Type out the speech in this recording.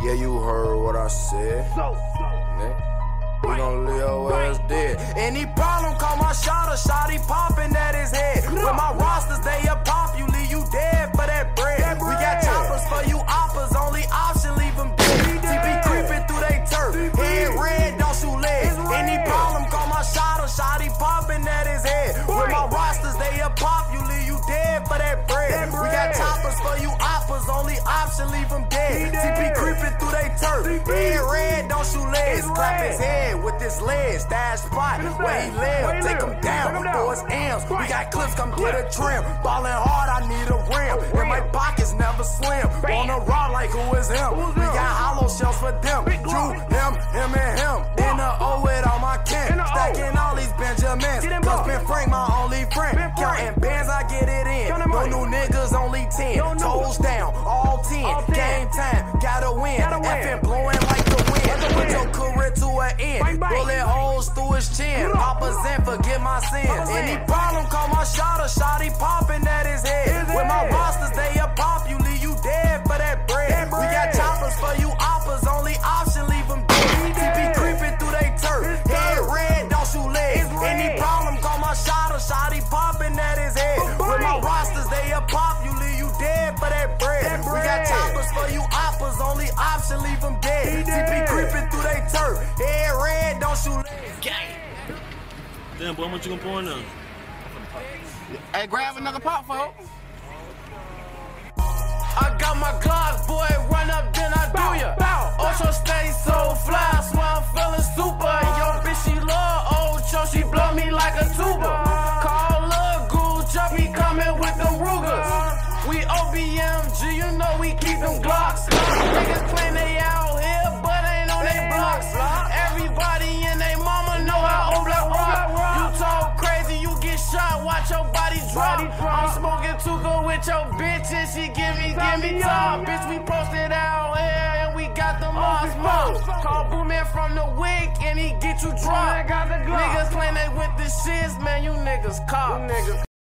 Yeah, you heard what I said. Nigga. We gon' leave your ass dead. Any problem, call my shot, a shotty popping at his head. With my rosters, they a pop, you leave you dead for that bread. We got choppers for you oppers, only option, leave them dead. TB creeping through they turf, head red, don't shoot legs. Any problem, call my shot, a shotty popping at his head. With my rosters, they a pop, you leave you dead for that bread. We got choppers for you oppers, only option, leave them dead. TB legs. Clap his head with his legs, stash spot where he live. Take him down for his M's. We got clips, come get a trim. Ballin' hard, I need a rim. And my pockets never slim. On the raw like who is him? We got hollow shells for them. Drew, him, him, and him. In the O with all my kin. Stacking all these Benjamins. Cause Ben Frank, my only friend. Counting bands, I get it in. No new niggas, only 10. Toes down, all 10. Game time, gotta win. Effing blowing Bullet holes through his chin. Papa's in, forget my sins. Any problem, call my shot, a shotty popping at his head. With my rosters, they a pop, you leave you dead for that bread. We got choppers for you oppers, only option, leave them dead. TP creeping through they turf. Head red, don't shoot legs. Any problem, call my shot, a shotty popping at his head. With my rosters, they a pop, you leave you dead for that bread. We got choppers for you oppers, only option, leave them dead. Red, don't shoot legs. Damn, boy, what you gonna pour in there? Hey, grab another pot, folks. I got my Glock, boy, run up, then I do ya. Ocho stay so fly, swear I'm feeling super. Yo, bitch, she love Ocho, she blow me like a tuba. Call Lil Gooch up, he coming with them Rugers. We OBMG, you know we keep them Glocks. Niggas claim they out watch your body drop. I'm smoking too good with your bitch and she give me, give me top. Bitch, we posted out here and we got the moss smoke. Call Booman from the wick and he get you dropped. Niggas claim they with the shits, man, you niggas cop.